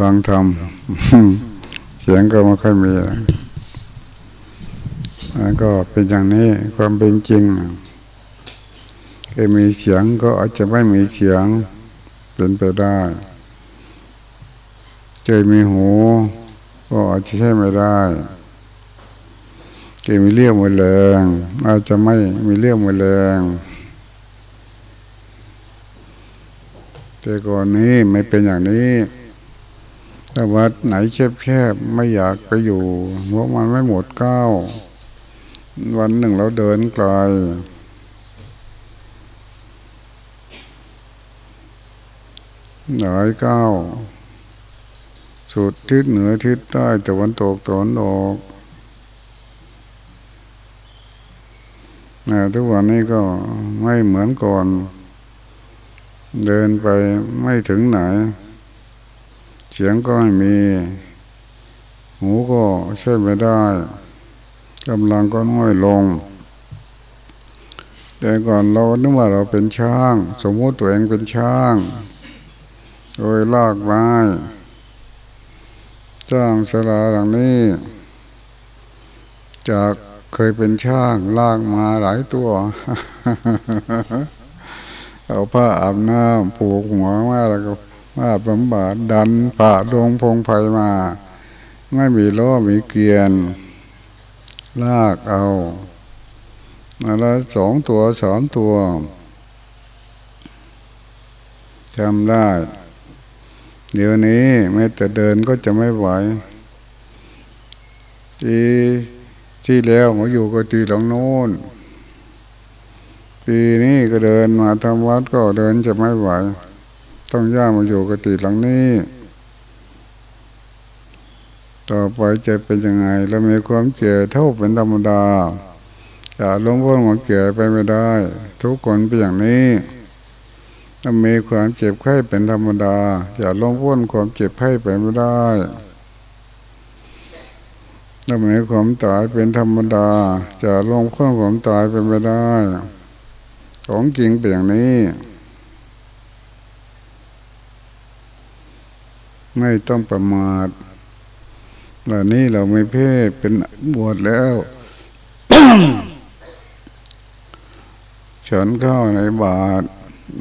ฟังธรรมเสียงก็ไม่ค่อยมีแล้วก็เป็นอย่างนี้ความเป็นจริงเคยมีเสียงก็อาจจะไม่มีเสียงเป็นไปได้เคยมีหูก็อาจจะใช่ไม่ได้เคยมีเลี้ยวมือแรงอาจจะไม่มีเลี้ยวมือแรงแต่ก่อนนี้ไม่เป็นอย่างนี้ ถ้าวัดไหนแคบๆไม่อยากไปอยู่เพราะมันไม่หมดเก้าวันหนึ่งเราเดินไกลหลายเก้าสุดทิศเหนือทิศใต้ตะวันตกตะวันออกทุกวันนี้ก็ไม่เหมือนก่อน เดินไปไม่ถึงไหน เสียงก็ไม่มี หูก็ใช่ไม่ได้กำลังก็น้อยลง แต่ก่อนเรานึกว่าเราเป็นช่าง สมมติตัวเองเป็นช่างโดยลากไม้จ้างสลาหลังนี้ จากเคยเป็นช่างลากมาหลายตัว เอาผ้าอาบน้ำผูกหัวมาแล้วก็ ผ้าบำบัดดันผ่าดวงพงไฟมา ไม่มีล้อมีเกียน ลากเอาแล้วสองตัวสามตัวจำได้ เดี๋ยวนี้แม้แต่เดินก็จะไม่ไหวทีที่แล้วมาอยู่ก็ตีหลังโน้นปีนี้ก็เดินมาทำวัดก็เดินจะไม่ไหว ต้องย่ามาอยู่กติหลังนี้ ต่อไปจะเป็นยังไงเรามีความเจ็บเท่าเป็นธรรมดาจะลงพ้นของเจ็บไปไม่ได้ ทุกคนเป็นอย่างนี้ถ้ามีความเจ็บไข้เป็นธรรมดาจะลงพ้นความเจ็บไข้ไปไม่ได้ถ้ามีความตายเป็นธรรมดาจะลงพ้นความตายไปไม่ได้ ของจริงเป็นอย่างนี้ ไม่ต้องประมาทวันนี้เราไม่เพ่เป็นบวชแล้วฉันข้าในบาท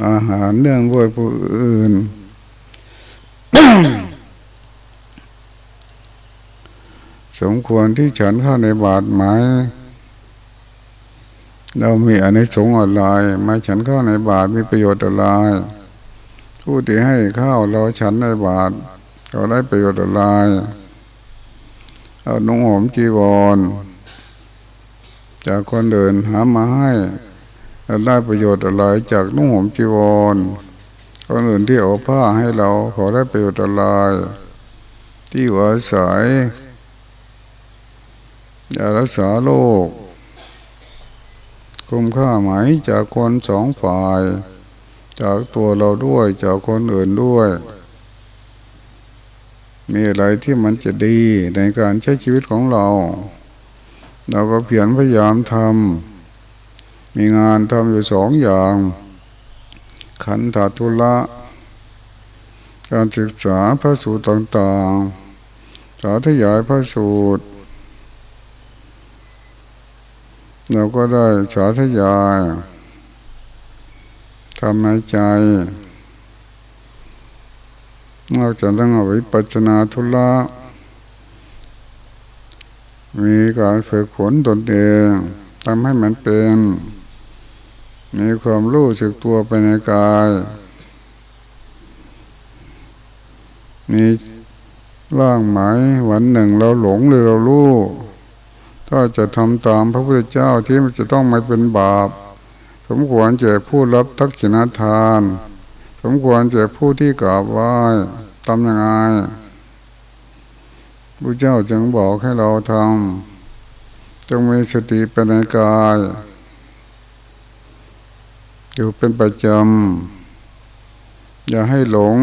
อาหารเรื่องด้วยผู้อื่น สมควรที่ฉันข้าในบาทไหมเรามีอันนี้สงอะไรมาฉันข้าในบาทมีประโยชน์อะไรผู้ที่ให้ข้าวเราฉันในบาท เราได้ประโยชน์อะไรเอานุ่งห่มจีวร จากคนเดินหามาให้เราได้ประโยชน์อะไรจากนุ่งห่มจีวรคนอื่นที่เอาผ้าให้เราขอได้ประโยชน์อะไรที่ว่าสายยารักษาโรคคุ้มค่าไหมจากคนสองฝ่าย จากตัวเราด้วยจากคนอื่นด้วย มีอะไรที่มันจะดีในการใช้ชีวิตของเรา เราก็เพียรพยายามทำมีงานทำอยู่สองอย่าง ขันธทุละ การศึกษาพระสูตรต่างๆสาธยายพระสูตร เราก็ได้สาธยายทำในใจ นอกจากต้องเอาวิปัจนาทุละมีการฝึกฝนตนเองทำให้มันเป็น มีความรู้สึกตัวไปในกาย มีร่างหมายวันหนึ่งเราหลงหรือเรารู้ถ้าจะทำตามพระพุทธเจ้าที่มันจะต้องไม่เป็นบาป สมควรจะผู้รับทักษิณทาน สมควรจะผู้ที่กราบไหว้ทำยังไงพระเจ้าจึงบอกให้เราทำจงมีสติเป็นในกาย อยู่เป็นประจำ อย่าให้หลง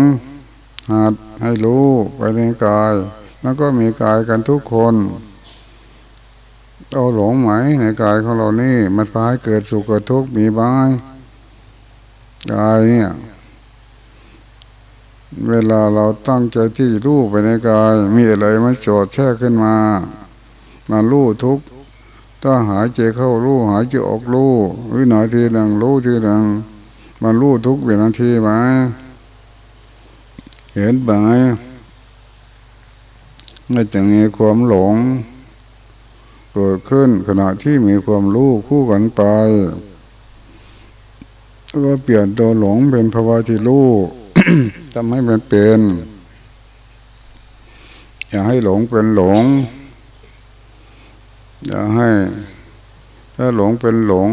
หัดให้รู้ไปในกาย แล้วก็มีกายกันทุกคนเอาหลงไหมในกายของเรานี่ มันพาให้เกิดสุขเกิดทุกข์มีบ้างกายเนี่ย เวลาเราตั้งใจที่รู้ไปในกาย มีอะไรมันสดแช่ขึ้นมา มารู้ทุกถ้าหายใจเข้ารู้หายใจออกรู้วินาทีหนึ่งรู้ทีหนึ่งมารู้ทุกวินาทีไหมเห็นไหมไม่จะมีความหลงเกิดขึ้นขณะที่มีความรู้คู่กันไปก็เปลี่ยนตัวหลงเป็นภาวะที่รู้ ทำให้มันเป็นอย่าให้หลงเป็นหลง อย่าให้ ถ้าหลงเป็นหลง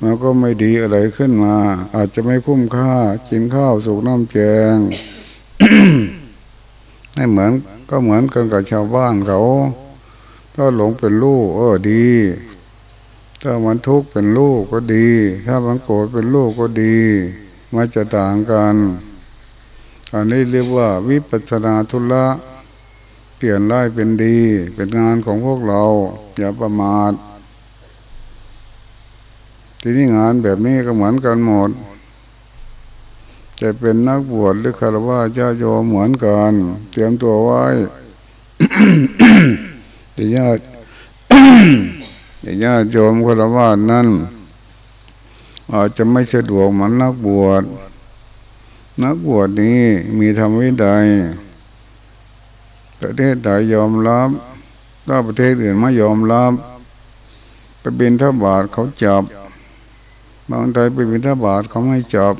มันก็ไม่ดีอะไรขึ้นมา อาจจะไม่คุ้มค่ากินข้าวสุกน้ำแกงให้เหมือนก็เหมือนกันกับชาวบ้านเขาถ้าหลงเป็นลูก เออดี ถ้ามันทุกข์เป็นลูกก็ดี ถ้ามันโกรธเป็นลูกก็ดี มันจะต่างกันอันนี้เรียกว่าวิปัสนาทุละเปลี่ยนร้ายเป็นดี เป็นงานของพวกเรา อย่าประมาททีนี้งานแบบนี้ก็เหมือนกันหมด จะเป็นนักบวชหรือคารวะญาโยเหมือนกัน เตรียมตัวไว้ญาติญาติโยมคารวะนั่น อาจจะไม่สะดวกเหมือนนักบวช นักบวชนี้มีธรรมวินัยประเทศใดยยอมรับถ้าประเทศอื่นไม่ยอมรับ ไปบินทบาทเขาจับบางทีไปบินทบาทเขาไม่จับ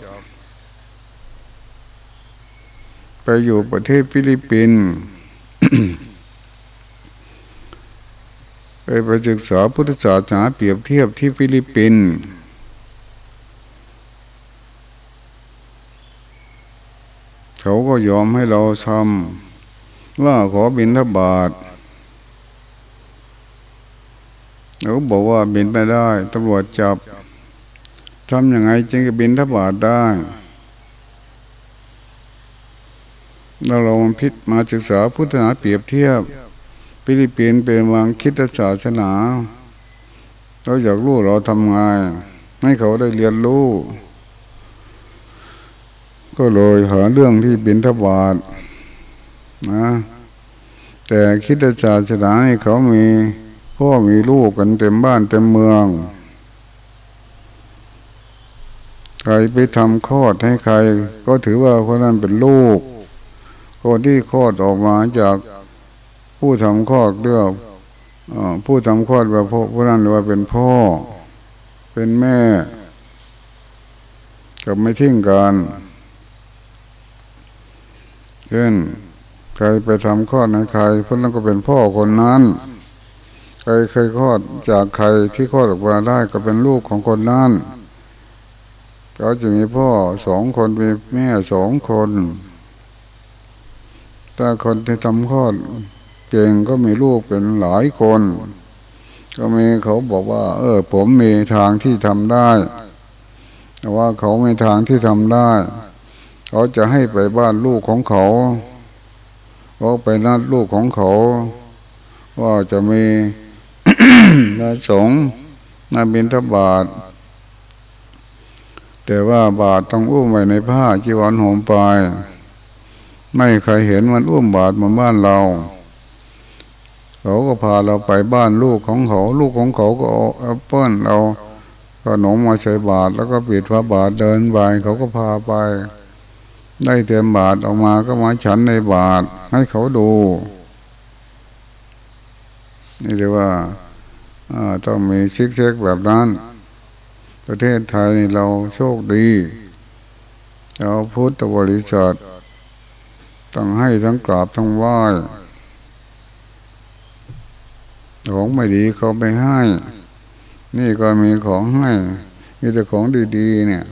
ไปอยู่ประเทศฟิลิปปินส์ไปไปศึกษาพุทธศาสนาเปรียบเทียบที่ฟิลิปปินส์ เขาก็ยอมให้เราทำว่าขอบิณฑบาตเขาบอกว่าบินไม่ได้ตำรวจจับทำยังไงจึงจะบินทบาทได้เราลองพิษมาศึกษาพุทธศาสนาเปรียบเทียบฟิลิปปินส์เป็นวังคิดศาสนา เราอยากรู้เราทำไงให้เขาได้เรียนรู้ ก็เลยหาเรื่องที่บินทบาทนะ แต่คิดศาสนาให้เขามีพ่อมีลูกกันเต็มบ้านเต็มเมือง ใครไปทำคลอดให้ใคร ก็ถือว่าคนนั้นเป็นลูก คนที่คลอดออกมาจากผู้ทำคลอดเรื่องผู้ทำคลอดว่าพ่อผู้นั้นเรียกว่าเป็นพ่อ เป็นแม่ กับไม่ทิ้งกัน เช่นใครไปทำคลอดในใครพวกนั้นก็เป็นพ่อคนนั้น ใครเคยคลอดจากใครที่คลอดออกมาได้ก็เป็นลูกของคนนั้นเขาจะมีพ่อสองคนมีแม่สองคนถ้าคนที่ทำคลอดเก่งก็มีลูกเป็นหลายคน ก็มีเขาบอกว่า เออ ผมมีทางที่ทำได้แต่ว่าเขาไม่ทางที่ทำได้ เขาจะให้ไปบ้านลูกของเขาเขาไปนัดลูกของเขา ว่าจะมีนาสงนาบินทบาท แต่ว่าบาทต้องอุ้มไว้ในผ้าจีวรห่มไปไม่ใครเห็นมันอุ้มบาทมาบ้านเราเขาก็พาเราไปบ้านลูกของเขา ลูกของเขาก็เอาแอปเปิ้ลเอาขนมมาใส่บาทแล้วก็ปิดพระบาทเดินไปเขาก็พาไป ได้เตรียมบาทออกมาก็มาฉันในบาทให้เขาดูนี่เรียกว่าต้องมีซิกเซ็กแบบนั้น ประเทศไทยเราโชคดีเราพุทธบริษัทต้องให้ทั้งกราบทั้งไหว้ของไม่ดีเขาไม่ให้ นี่ก็มีของให้ มีแต่ของดีๆเนี่ย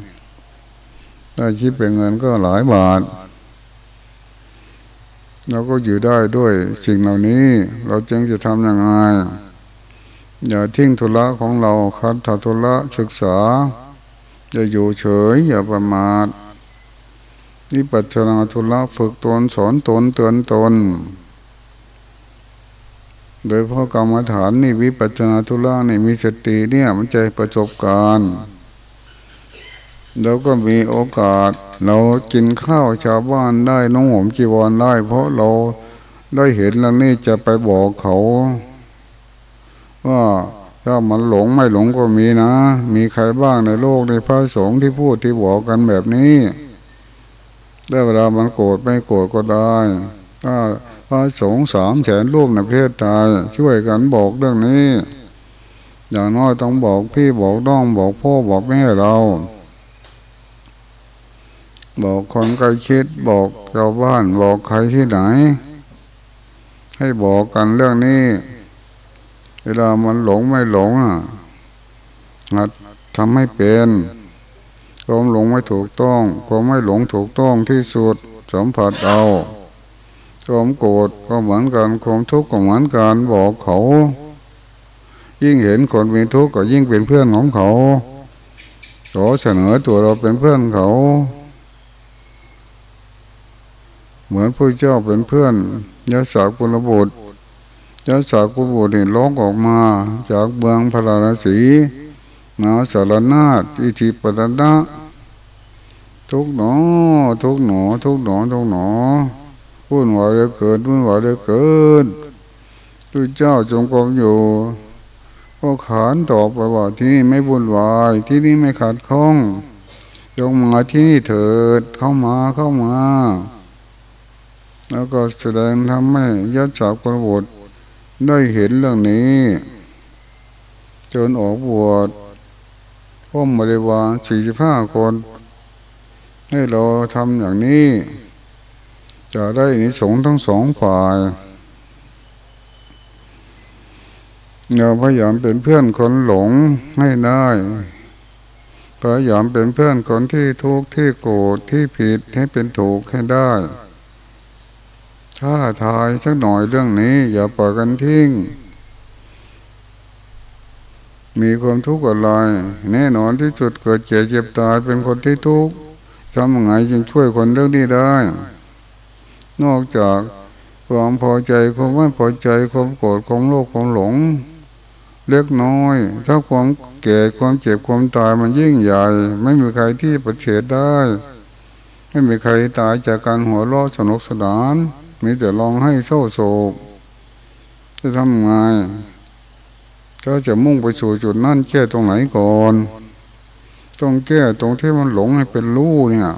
ถ้าคิดเป็นเงินก็หลายบาทเราก็อยู่ได้ด้วยสิ่งเหล่านี้ เราจึงจะทำยังไงอย่าทิ้งธุระของเราคัดธุระศึกษา อย่าอยู่เฉย อย่าประมาทนี่ปัจจนาธุระฝึกตนสอนตนเตือนตน โดยเพราะกรรมฐานนี่วิปัจจนาธุระนี่มีสติเนี่ยมันใจประสบการณ์ เราก็มีโอกาส เรากินข้าวชาวบ้านได้น้องหอมจีวรได้ เพราะเราได้เห็นแล้วนี่จะไปบอกเขาว่าถ้ามันหลงไม่หลงก็มีนะ มีใครบ้างในโลกในพระสงฆ์ที่พูดที่บอกกันแบบนี้ได้เวลามันโกรธไม่โกรธก็ได้ ถ้าพระสงฆ์สามแสนรูปในประเทศไทยช่วยกันบอกเรื่องนี้ อย่างน้อยต้องบอกพี่บอกน้องบอกพ่อบอกแม่เรา บอกคนใกล้ชิดบอกชาวบ้านบอกใครที่ไหน ให้บอกกันเรื่องนี้ เวลามันหลงไม่หลงอะหัดทำให้เป็นความหลงไม่ถูกต้องความไม่หลงถูกต้องที่สุดสัมผัสเอาความโกรธก็เหมือนกันความทุกข์ก็เหมือนกันบอกเขา ยิ่งเห็นคนมีทุกข์ก็ยิ่งเป็นเพื่อนของเขาขอเสนอตัวเราเป็นเพื่อนเขา เหมือนผู้เจ้าเป็นเพื่อนยศศักกุลบุตรยศศักกุลบุตรนี่ร้องออกมาจากเมืองพระราศีมาสารนาฏอิทิปตนะทุกหนอ ทุกหนอ ทุกหนอ ทุกหนอวุ่นวายเลยเกิดวุ่นวายเลยเกิดดูเจ้าจงกรมอยู่ก็ขานตอบไปว่าที่นี่ไม่วุ่นวาย ที่นี่ไม่ขาดข้องจงมาที่นี่เถิดเข้ามาเข้ามา แล้วก็แสดงทำให้ยัดจับกระบฏได้เห็นเรื่องนี้ จนออกบวชพ่อมบริวาสี่สิบห้าคน ให้เราทำอย่างนี้ จะได้นิสงทั้งสองฝ่ายเราพยายามเป็นเพื่อนคนหลงให้ได้พยายามเป็นเพื่อนคนที่ทุกข์ที่โกรธที่ผิดให้เป็นถูกให้ได้ ถ้าทายสักหน่อยเรื่องนี้ อย่าปล่อยกันทิ้ง มีความทุกข์อะไรแน่นอนที่สุดเกิดเจ็บเจ็บตายเป็นคนที่ทุกข์ทำยังไงจึงช่วยคนเรื่องนี้ได้ นอกจากความพอใจความไม่พอใจความโกรธความโลภความหลง เล็กน้อย ถ้าความแก่ความเจ็บความตายมันยิ่งใหญ่ ไม่มีใครที่ปฏิเสธได้ ไม่มีใครตายจากการหัวเราะสนุกสนาน มีแต่ร้องให้เศร้าโศกจะทำไงก็จะมุ่งไปสู่จุดนั่นแก้ตรงไหนก่อน ต้องแก้ตรงที่มันหลงให้เป็นรู้เนี่ย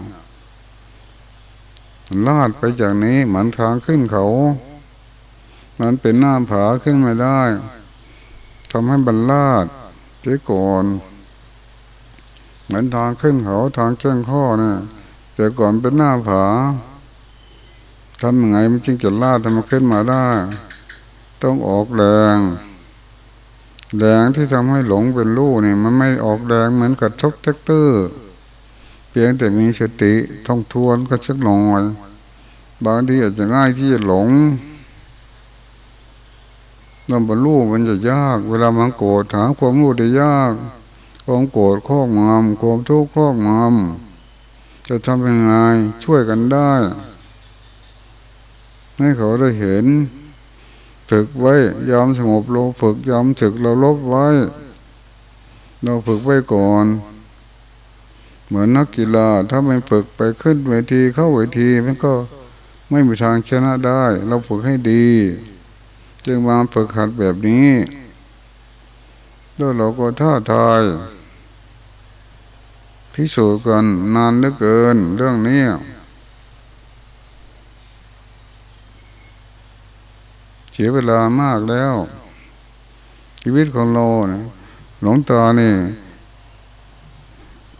ลาดไปจากนี้เหมือนทางขึ้นเขา มันเป็นหน้าผาขึ้นไม่ได้ทำให้บรรลาดที่ก่อนเหมือนทางขึ้นเขาทางแจ้งข้อเนี่ยแต่ก่อนเป็นหน้าผา ทำยังไงมันจึงจะลาดทำมันขึ้นมาได้ ต้องออกแรงแรงที่ทำให้หลงเป็นลูเนี่ยมันไม่ออกแรงเหมือนกับทุกแท็กเตอร์เพียงแต่มีสติท่องทวนก็สักหน่อยบางทีอาจจะง่ายที่จะหลงนำบรรลุมันจะยาก เวลามันโกรธหาความรู้ได้ยากความโกรธข้องงำความทุกข์ข้องงำจะทำยังไงช่วยกันได้ ให้เขาได้เห็น ฝึกไว้ยอมสงบเราฝึกยอมศึกเราลบไว้ เราฝึกไว้ก่อน เหมือนนักกีฬาถ้าไม่ฝึกไปขึ้นเวทีเข้าเวทีมันก็ไม่มีทางชนะได้ เราฝึกให้ดี จึงมาฝึกหัดแบบนี้แล้วเราก็ท้าทายพิสูจน์กันนานเหลือเกินเรื่องนี้ สียเวลามากแล้ว ชีวิตของเราเนี่ยหลงตานี่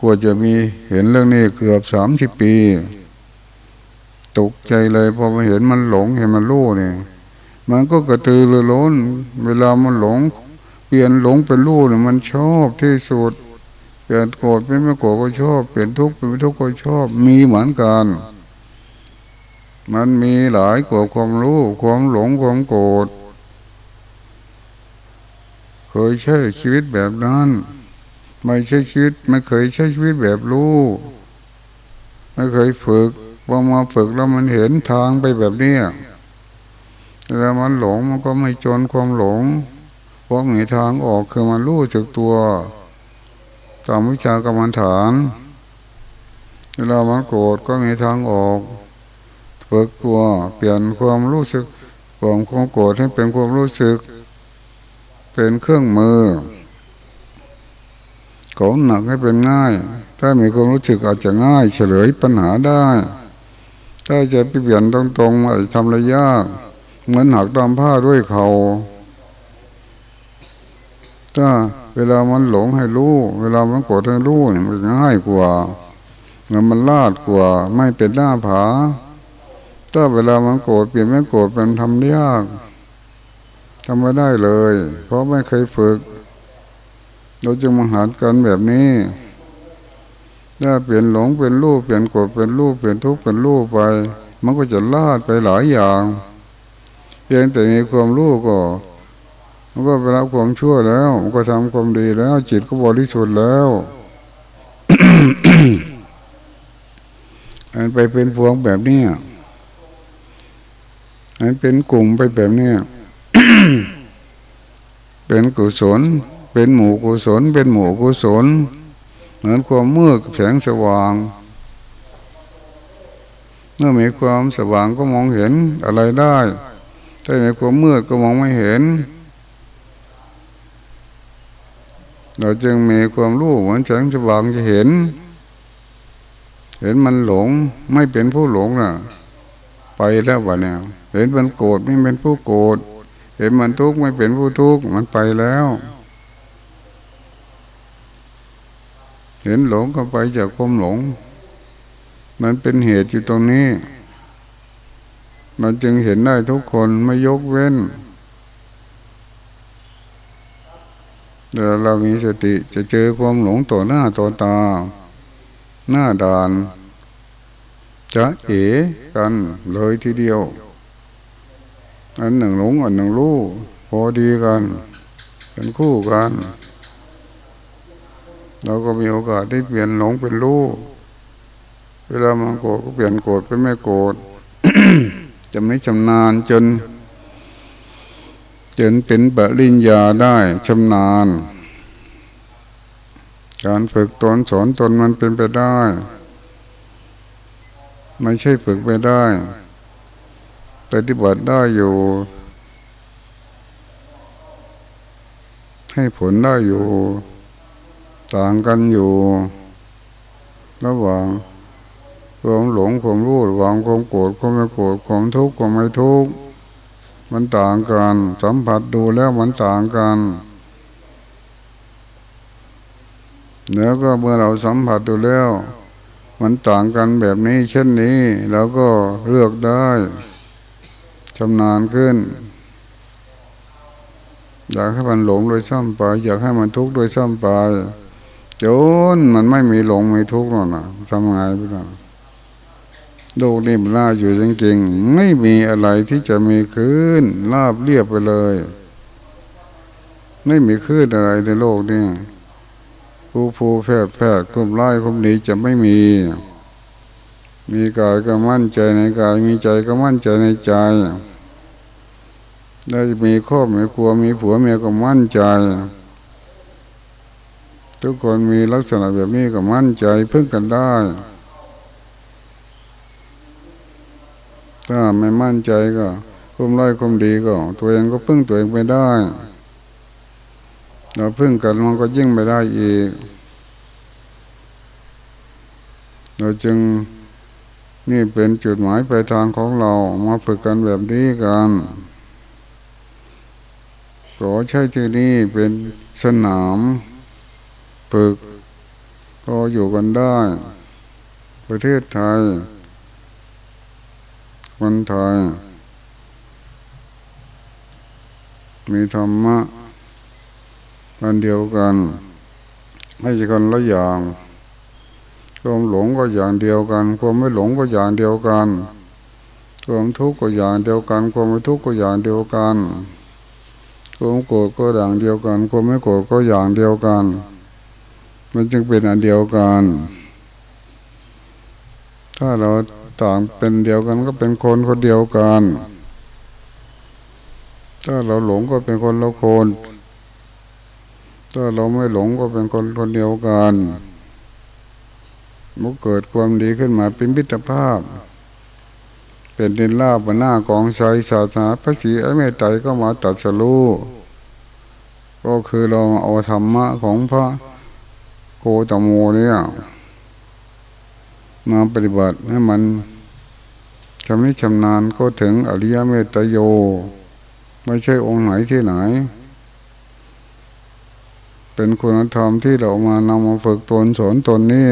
กว่าจะมีเห็นเรื่องนี้เกือบสามสิบปี ตกใจเลยพอมาเห็นมันหลงเห็นมันรู้เนี่ย มันก็กระตือรือร้น เวลามันหลง เปลี่ยนหลงเป็นรู้เนี่ยมันชอบที่สุดเปลี่ยนโกรธเป็นไม่โกรธก็ชอบ เปลี่ยนทุกข์เป็นไม่ทุกข์ก็ชอบ มีเหมือนกัน มันมีหลายกว่าความรู้ความหลงความโกรธเคยใช้ชีวิตแบบนั้น ไม่ใช่ชีวิตไม่เคยใช้ชีวิตแบบรู้ไม่เคยฝึกพอมาฝึกแล้วมันเห็นทางไปแบบนี้แล้วมันหลงมันก็ไม่จนความหลงเพราะมีทางออกคือมันรู้จักตัวตามวิชากรรมฐานเวลามันโกรธก็มีทางออก ฝึกตัวเปลี่ยนความรู้สึกความความโกรธให้เป็นความรู้สึก เป็นเครื่องมือของหนักให้เป็นง่าย ถ้ามีความรู้สึกอาจจะง่าย เฉลยปัญหาได้ ถ้าจะเปลี่ยนตรงๆอาจจะทำระยากเหมือนหักตามผ้าด้วยเขาถ้าเวลามันหลงให้รู้ เวลามันโกรธให้รู้เนี่ยมันง่ายกว่าเงินมันลาดกว่า ไม่เป็นหน้าผา ถ้าเวลามันโกรธเปลี่ยนไม่โกรธเป็นทำยากทำไม่ได้เลย เพราะไม่เคยฝึก เราจึงมาหัดกันแบบนี้ถ้าเปลี่ยนหลงเป็นรูปเปลี่ยนโกรธเป็นรูปเปลี่ยนทุกข์เป็นรูปไป มันก็จะลาดไปหลายอย่างเพียงแต่มีความรู้ก็มันก็ไปรับความชั่วแล้ว มันก็ทำความดีแล้ว จิตก็บริสุทธิ์แล้วอันไปเป็นพวงแบบนี้ อันเป็นกลุ่มไปแบบนี้เป็นกุศล เป็นหมู่กุศล เป็นหมู่กุศล เหมือนความมืดแสงสว่าง เมื่อมีความสว่างก็มองเห็นอะไรได้ ถ้ามีความมืดก็มองไม่เห็น เราจึงมีความรู้เหมือนแสงสว่างจะเห็น เห็นมันหลง ไม่เป็นผู้หลงน่ะ ไปแล้ววะเนี่ย เห็นมันโกรธไม่เป็นผู้โกรธเห็นมันทุกข์ไม่เป็นผู้ทุกข์มันไปแล้ว เห็นหลงก็ไปจากความหลง มันเป็นเหตุอยู่ตรงนี้ มันจึงเห็นได้ทุกคนไม่ยกเว้นเดี๋ยวเรามีสติจะเจอความหลงต่อหน้าต่อตา หน้าด่าน จะเอ๋กันเลยทีเดียว อันหนึ่งหลงอันหนึ่งรู้พอดีกันเป็นคู่กัน เราก็มีโอกาสได้เปลี่ยนหลงเป็นรู้เวลามันโกรธก็เปลี่ยนโกรธเป็นไม่โกรธจะไม่ชำนาญจนจนเป็นปริญญาได้ชำนาญ การฝึกตนสอนตนมันเป็นไปได้ ไม่ใช่ฝึกไปได้ ปฏิบัติได้อยู่ ให้ผลได้อยู่ ต่างกันอยู่ ระหว่างความหลงความรู้ระหว่างความโกรธความไม่โกรธความทุกข์ความไม่ทุกข์มันต่างกัน สัมผัสดูแล้วมันต่างกันแล้วก็เมื่อเราสัมผัสดูแล้ว มันต่างกันแบบนี้ เช่นนี้เราก็เลือกได้ ชำนาญขึ้น อยากให้มันหลงโดยซ้ำไป อยากให้มันทุกข์โดยซ้ำไปจนมันไม่มีหลงไม่ทุกข์หรอกนะทำไงพี่น้องโลกนี้มันน่าอยู่จริงๆไม่มีอะไรที่จะมีคลื่นลาบเรียบไปเลย ไม่มีคลื่นอะไรในโลกนี้ผู้ผู้แพทย์แพทย์คุมไล่คุมนี้จะไม่มี มีกายก็มั่นใจในกาย มีใจก็มั่นใจในใจได้มีครอบมีครัวมีผัวเมียก็มั่นใจ ทุกคนมีลักษณะแบบนี้ก็มั่นใจพึ่งกันได้ ถ้าไม่มั่นใจก็คุมร้อยคุมดีก็ ตัวเองก็พึ่งตัวเองไปได้เราพึ่งกันมันก็ยิ่งไม่ได้อีก เราจึง นี่เป็นจุดหมายปลายทางของเรามาฝึกกันแบบนี้กันขอใช้ที่นี่เป็นสนามฝึกก็อยู่กันได้ ประเทศไทย คนไทย มีธรรมะอันเดียวกัน ไม่ใช่คนละอย่าง ความหลงก็อย่างเดียวกัน ความไม่หลงก็อย่างเดียวกัน ความทุกข์ก็อย่างเดียวกัน ความไม่ทุกข์ก็อย่างเดียวกัน ความโกรธก็อย่างเดียวกัน ความไม่โกรธก็อย่างเดียวกัน มันจึงเป็นอันเดียวกัน ถ้าเราต่างเป็นเดียวกันก็เป็นคนคนเดียวกัน ถ้าเราหลงก็เป็นคนละคน ถ้าเราไม่หลงก็เป็นคนคนเดียวกัน มุกเกิดความดีขึ้นมาเป็นมิตรภาพ เป็นดินลาบหน้ากองชายศาสนาพระศรีอเมตไตรก็มาตัดสรู้ก็คือเราเอาธรรมะของพระโคตโมเนี่ยมาปฏิบัติให้มันชำนิชำนาญก็ถึงอริยเมตโย ไม่ใช่องค์ไหนที่ไหน เป็นคุณธรรมที่เรามานำมาฝึกตนสอนตนนี่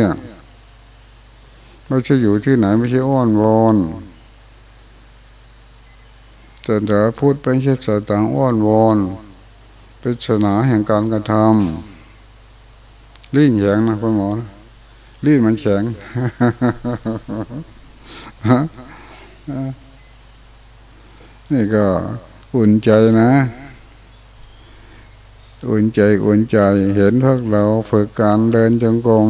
ไม่ใช่อยู่ที่ไหนไม่ใช่อ้อนวอนจะจะพูดเป็นเช่สต่างอ้อนวอนเป็นศาสนาแห่งการกระทำลิ้นแข็งนะคุณหมอลิ้นมันแข็งนี่ก็อุ่นใจนะ อุ่นใจอุ่นใจเห็นพวกเราฝึกการเดินจงกรม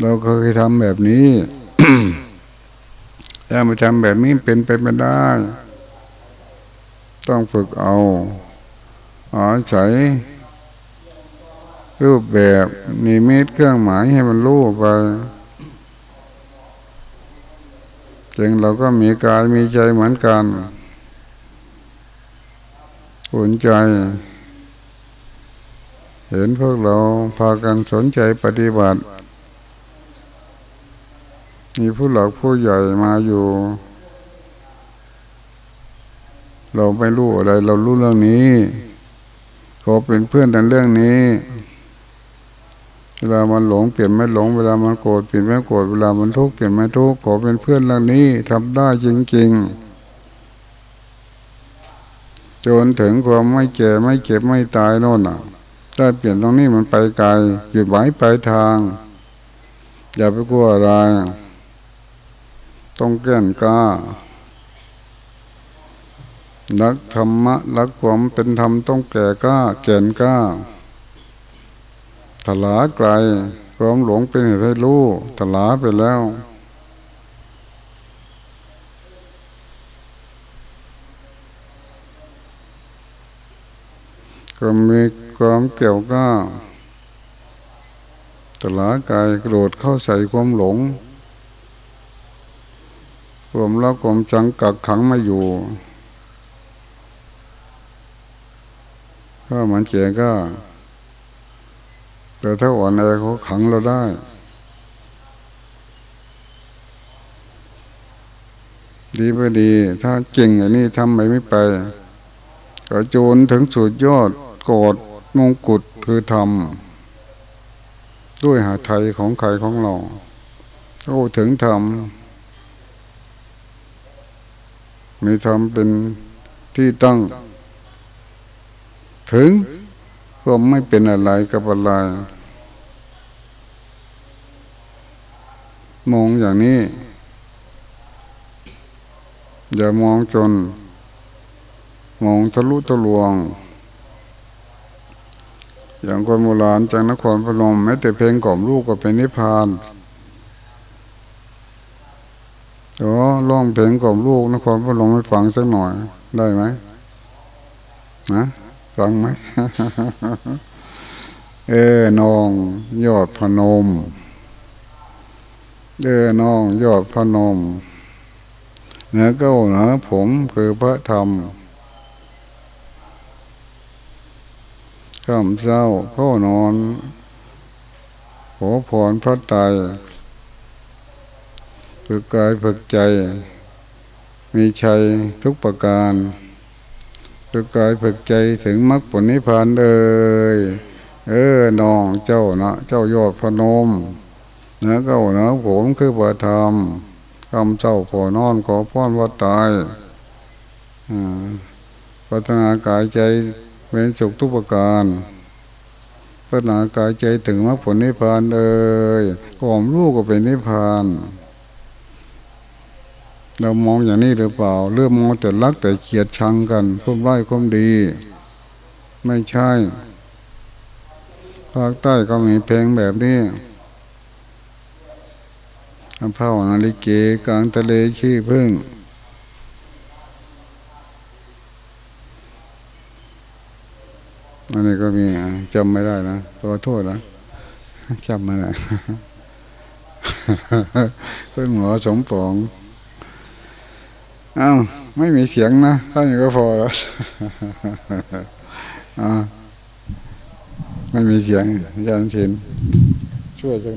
เราเคยทำแบบนี้ถ้ามาทำแบบนี้เป็นไปไม่ได้ ต้องฝึกเอาอาศัยรูปแบบนิมิตเครื่องหมายให้มันรู้ไปจริงเราก็มีกายมีใจเหมือนกันอุ่นใจ เห็นพวกเราพากันสนใจปฏิบัติ มีผู้หลักผู้ใหญ่มาอยู่ เราไม่รู้อะไร เรารู้เรื่องนี้ขอเป็นเพื่อนในเรื่องนี้ เวลามันหลงเปลี่ยนไม่หลง เวลามันโกรธเปลี่ยนไม่โกรธเวลามันทุกข์เปลี่ยนไม่ทุกข์ขอเป็นเพื่อนเรื่องนี้ทำได้จริง ๆ จนถึงความไม่เจ็บไม่เจ็บไม่ตายโน่นอะถ้าเปลี่ยนตรงนี้มันไปไกลหยุดไว้ปลายทาง อย่าไปกลัวอะไร ต้องแก่นกล้ารักธรรมะรักความเป็นธรรมต้องแก่กล้าแก่นกล้าถลาไกลความหลงเป็นเหตุให้รู้ถลาไปแล้ว ก็มีความเกี่ยวก้าตลากายกระโดดเข้าใส่ความหลง ความรักความจังกักขังมาอยู่ถ้ามันเจ๋ก็ แต่ถ้าอ่อนแอเขาขังเราได้ ดีไม่ดี ถ้าเก่งอย่างนี้ทำไปไม่ไปก็โจนถึงสุดยอดโกอดมงกุฎคือทำด้วยหาไทยของใครของเราโอ้ถึงทำมี ทำเป็นที่ตั้ง ถึงก็ไม่เป็นอะไรกับอะไรมองอย่างนี้ อย่ามองจน มองทะลุทะลวง อย่างคนโบราณจากนครพนมแม้แต่เพลงกล่อมลูกก็เป็นนิพพาน เดี๋ยวร้องเพลงกล่อมลูกนะครพนมให้ฟังสักหน่อย ได้ไหมนะฟังไหมเออนองยอดพนม เออน้องยอดพนมเนื้อเก้าเนื้อผมคือพระธรรมข้ามเศร้าพ่อนอนขอพรพระตาย ฝึกกายฝึกใจ มีชัยทุกประการฝึกกายฝึกใจถึงมรรคผลนิพพานเลยเออน้องเจ้านะเจ้ายอดพนมเนื้อเก้าเนื้อผมคือประธรรมคำเจ้าขอนอนขอพ้อนว่าตายพัฒนากายใจเป็นสุขทุกประการพัฒนากายใจถึงมรรคผลนิพพานเลยกอมลูกก็เป็นนิพพาน เรามองอย่างนี้หรือเปล่าเรื่องมองแต่รักแต่เกลียดชังกันคุ้มไร้คุ้มดี ไม่ใช่ภาคใต้ก็มีเพลงแบบนี้อภานาลิเกกลางทะเลขี้พึ่ง อันนี้ก็มีจำไม่ได้นะขอโทษนะจำไม่ได้คุณหมอสมปอง อ้าวไม่มีเสียงนะท่านี้ก็พอแล้วอ่าไม่มีเสียงอาจารย์เชนช่วยสักหน่อย